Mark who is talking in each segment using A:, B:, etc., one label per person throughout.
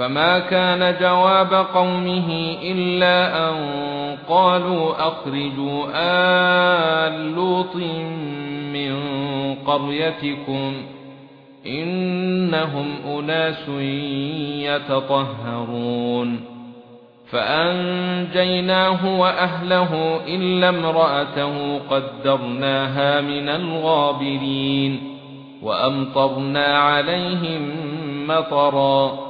A: فما كان جواب قومه الا ان قالوا اخرجوا آل لوط من قريتكم انهم اناس يتطهرون فانجيناه واهله الا امراته قدرناها من الغابرين وامطرنا عليهم مطرا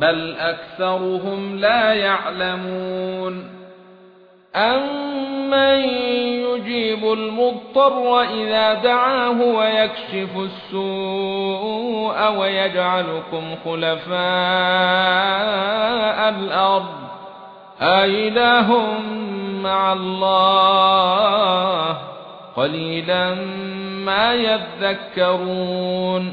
A: بل اكثرهم لا يعلمون امن يجيب المضطر اذا دعاه ويكشف السوء ويجعلكم خلفاء الأرض ايله مع الله قليلا ما يذكرون